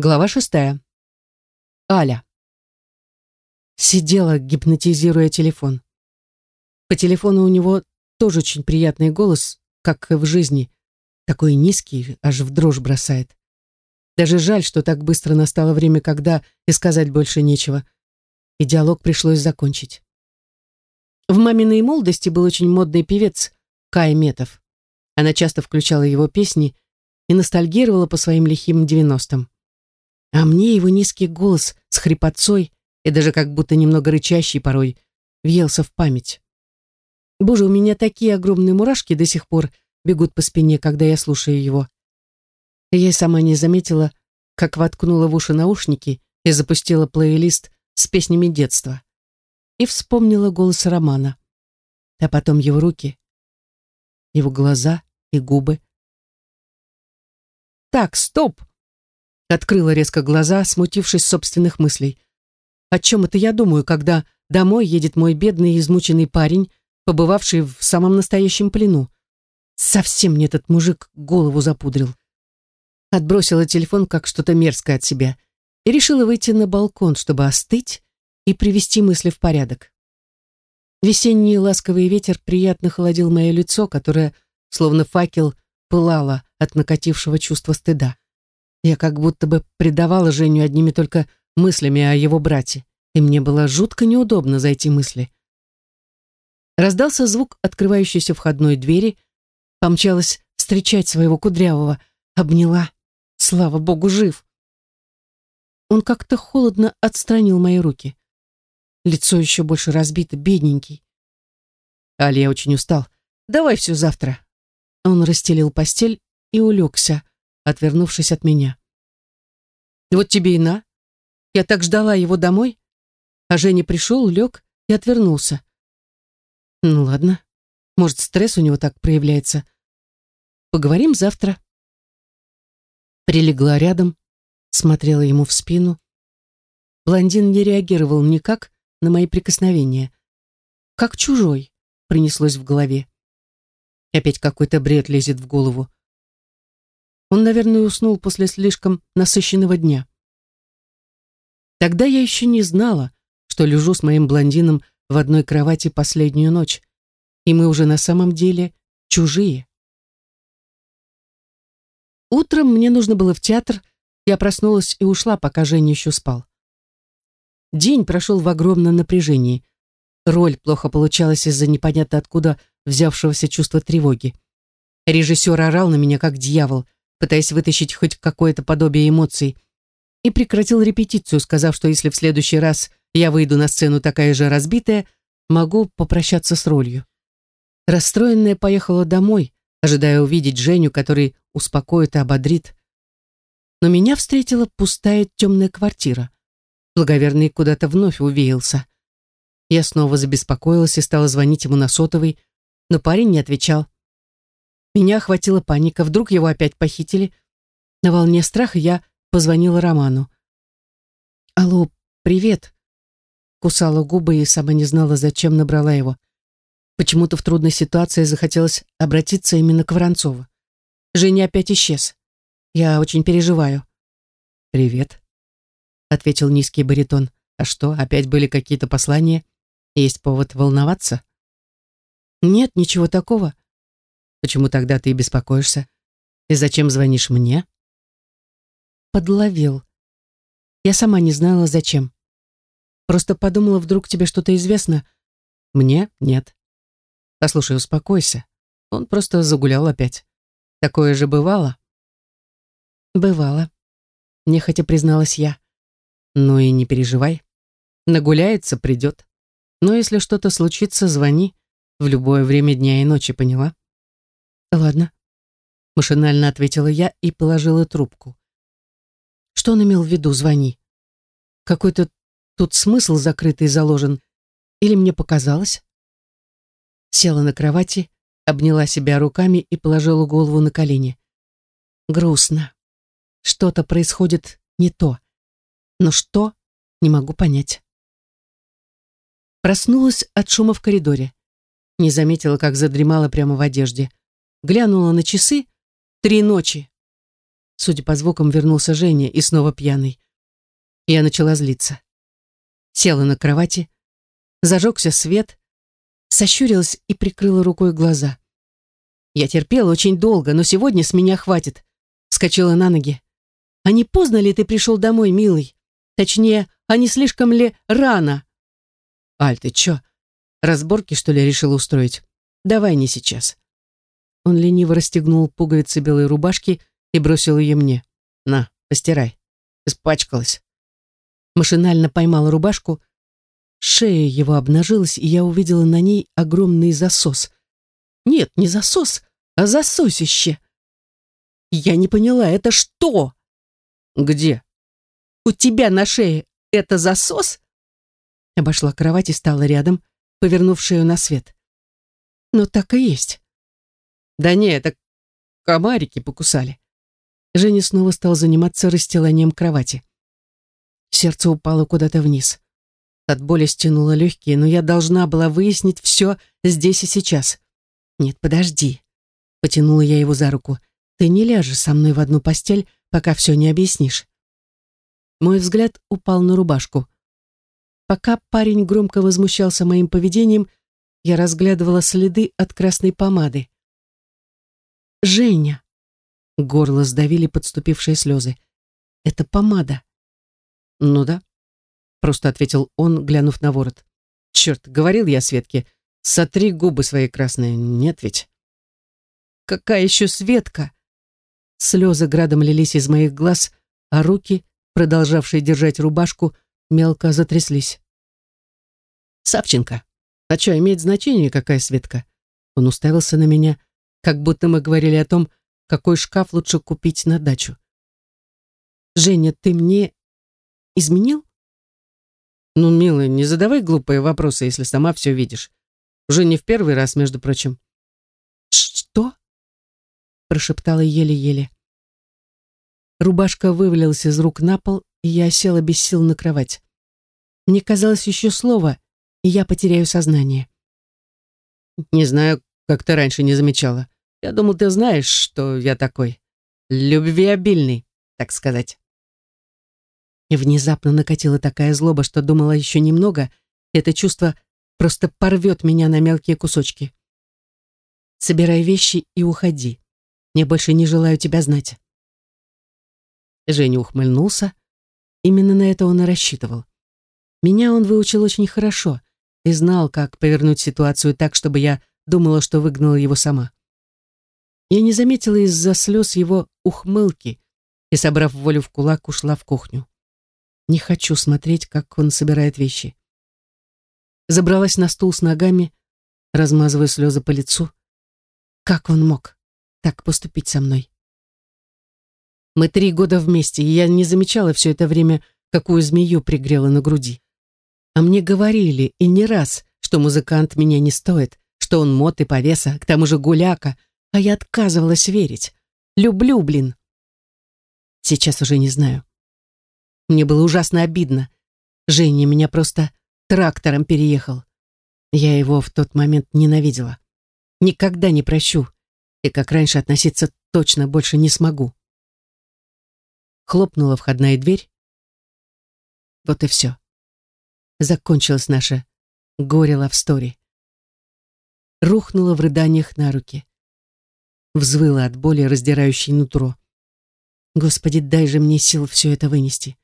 Глава шестая. Аля. Сидела, гипнотизируя телефон. По телефону у него тоже очень приятный голос, как и в жизни. Такой низкий, аж в дрожь бросает. Даже жаль, что так быстро настало время, когда и сказать больше нечего. И диалог пришлось закончить. В маминой молодости был очень модный певец Кай Метов. Она часто включала его песни и ностальгировала по своим лихим девяностым. А мне его низкий голос с хрипотцой и даже как будто немного рычащий порой въелся в память. Боже, у меня такие огромные мурашки до сих пор бегут по спине, когда я слушаю его. Я сама не заметила, как воткнула в уши наушники и запустила плейлист с песнями детства. И вспомнила голос Романа. А потом его руки, его глаза и губы. «Так, стоп!» Открыла резко глаза, смутившись собственных мыслей. О чем это я думаю, когда домой едет мой бедный и измученный парень, побывавший в самом настоящем плену? Совсем мне этот мужик голову запудрил. Отбросила телефон как что-то мерзкое от себя и решила выйти на балкон, чтобы остыть и привести мысли в порядок. Весенний ласковый ветер приятно холодил мое лицо, которое, словно факел, пылало от накатившего чувства стыда. Я как будто бы предавала Женю одними только мыслями о его брате, и мне было жутко неудобно за эти мысли. Раздался звук открывающейся входной двери, помчалась встречать своего кудрявого, обняла. Слава богу, жив. Он как-то холодно отстранил мои руки. Лицо еще больше разбито, бедненький. Али, я очень устал. Давай все завтра. Он расстелил постель и улегся, отвернувшись от меня. Вот тебе и на. Я так ждала его домой, а Женя пришел, лег и отвернулся. Ну ладно, может, стресс у него так проявляется. Поговорим завтра. Прилегла рядом, смотрела ему в спину. Блондин не реагировал никак на мои прикосновения. Как чужой, принеслось в голове. Опять какой-то бред лезет в голову. Он, наверное, уснул после слишком насыщенного дня. Тогда я еще не знала, что лежу с моим блондином в одной кровати последнюю ночь, и мы уже на самом деле чужие. Утром мне нужно было в театр, я проснулась и ушла, пока Женя еще спал. День прошел в огромном напряжении. Роль плохо получалась из-за непонятно откуда взявшегося чувства тревоги. Режиссер орал на меня как дьявол — пытаясь вытащить хоть какое-то подобие эмоций, и прекратил репетицию, сказав, что если в следующий раз я выйду на сцену такая же разбитая, могу попрощаться с ролью. Расстроенная поехала домой, ожидая увидеть Женю, который успокоит и ободрит. Но меня встретила пустая темная квартира. Благоверный куда-то вновь увеялся. Я снова забеспокоилась и стала звонить ему на сотовый, но парень не отвечал. Меня охватила паника, вдруг его опять похитили. На волне страха я позвонила Роману. «Алло, привет!» Кусала губы и сама не знала, зачем набрала его. Почему-то в трудной ситуации захотелось обратиться именно к Воронцову. Женя опять исчез. Я очень переживаю. «Привет», — ответил низкий баритон. «А что, опять были какие-то послания? Есть повод волноваться?» «Нет, ничего такого», Почему тогда ты беспокоишься? И зачем звонишь мне? Подловил. Я сама не знала, зачем. Просто подумала, вдруг тебе что-то известно. Мне нет. Послушай, успокойся. Он просто загулял опять. Такое же бывало? Бывало. Нехотя призналась я. Ну и не переживай. Нагуляется, придет. Но если что-то случится, звони. В любое время дня и ночи, поняла? «Ладно», — машинально ответила я и положила трубку. Что он имел в виду, звони? Какой-то тут смысл закрытый заложен. Или мне показалось? Села на кровати, обняла себя руками и положила голову на колени. Грустно. Что-то происходит не то. Но что, не могу понять. Проснулась от шума в коридоре. Не заметила, как задремала прямо в одежде глянула на часы. Три ночи. Судя по звукам, вернулся Женя и снова пьяный. Я начала злиться. Села на кровати, зажегся свет, сощурилась и прикрыла рукой глаза. Я терпела очень долго, но сегодня с меня хватит. Скочила на ноги. А не поздно ли ты пришел домой, милый? Точнее, а не слишком ли рано? Аль, ты чё? Разборки, что ли, решила устроить? Давай не сейчас. Он лениво расстегнул пуговицы белой рубашки и бросил ее мне. На, постирай. Испачкалась. Машинально поймала рубашку. Шея его обнажилась, и я увидела на ней огромный засос. Нет, не засос, а засосище. Я не поняла, это что? Где? У тебя на шее это засос? Обошла кровать и стала рядом, повернув шею на свет. Ну так и есть. Да не, это комарики покусали. Женя снова стал заниматься расстиланием кровати. Сердце упало куда-то вниз. От боли стянуло легкие, но я должна была выяснить все здесь и сейчас. Нет, подожди. Потянула я его за руку. Ты не ляжешь со мной в одну постель, пока все не объяснишь. Мой взгляд упал на рубашку. Пока парень громко возмущался моим поведением, я разглядывала следы от красной помады. «Женя!» Горло сдавили подступившие слезы. «Это помада». «Ну да», — просто ответил он, глянув на ворот. «Черт, говорил я Светке, сотри губы свои красные, нет ведь?» «Какая еще Светка?» Слезы градом лились из моих глаз, а руки, продолжавшие держать рубашку, мелко затряслись. «Савченко, а что, имеет значение, какая Светка?» Он уставился на меня, как будто мы говорили о том, какой шкаф лучше купить на дачу. «Женя, ты мне изменил?» «Ну, милая, не задавай глупые вопросы, если сама все видишь. Уже не в первый раз, между прочим». «Что?» прошептала еле-еле. Рубашка вывалилась из рук на пол, и я села без сил на кровать. Мне казалось еще слово, и я потеряю сознание. «Не знаю, как ты раньше не замечала. Я думал, ты знаешь, что я такой. Любвеобильный, так сказать. И внезапно накатила такая злоба, что думала еще немного, это чувство просто порвет меня на мелкие кусочки. Собирай вещи и уходи. Мне больше не желаю тебя знать. Женя ухмыльнулся. Именно на это он и рассчитывал. Меня он выучил очень хорошо и знал, как повернуть ситуацию так, чтобы я думала, что выгнала его сама. Я не заметила из-за слез его ухмылки и, собрав волю в кулак, ушла в кухню. Не хочу смотреть, как он собирает вещи. Забралась на стул с ногами, размазывая слезы по лицу. Как он мог так поступить со мной? Мы три года вместе, и я не замечала все это время, какую змею пригрела на груди. А мне говорили, и не раз, что музыкант меня не стоит, что он мод и повеса, к тому же гуляка — а я отказывалась верить. Люблю, блин. Сейчас уже не знаю. Мне было ужасно обидно. Женя меня просто трактором переехал. Я его в тот момент ненавидела. Никогда не прощу. И как раньше относиться точно больше не смогу. Хлопнула входная дверь. Вот и все. Закончилась наша горе-лавстори. Рухнула в рыданиях на руки взвыла от боли, раздирающей нутро. Господи, дай же мне сил все это вынести.